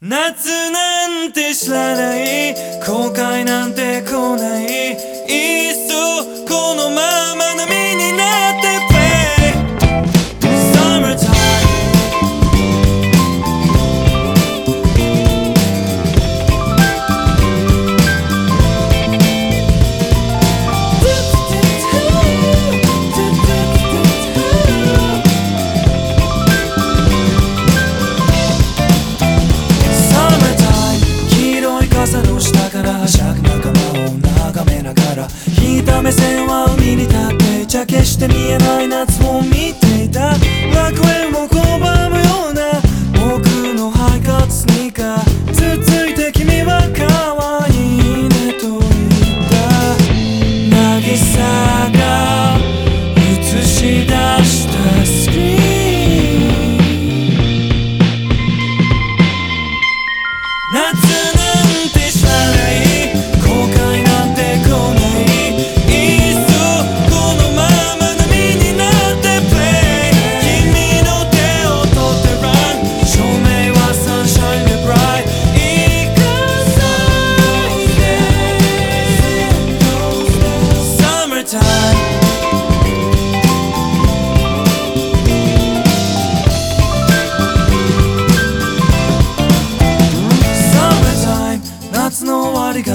夏なんて知らない後悔なんて来ない。いっそこのまま波になる。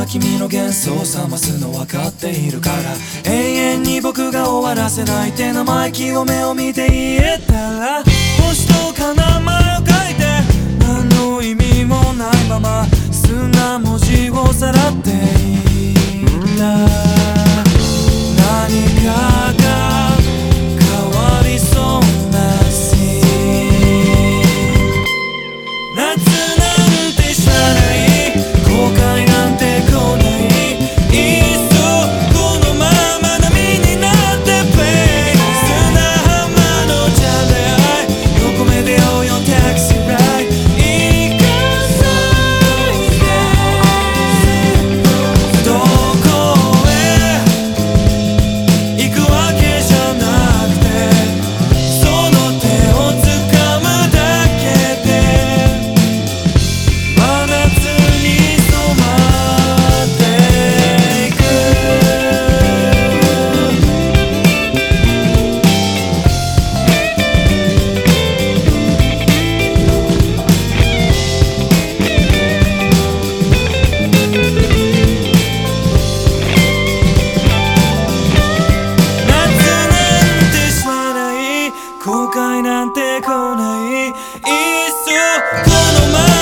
君の幻想を覚ますの分かっているから永遠に僕が終わらせない手の前清めを見て言えたら星と叶うてこない。いっそこの前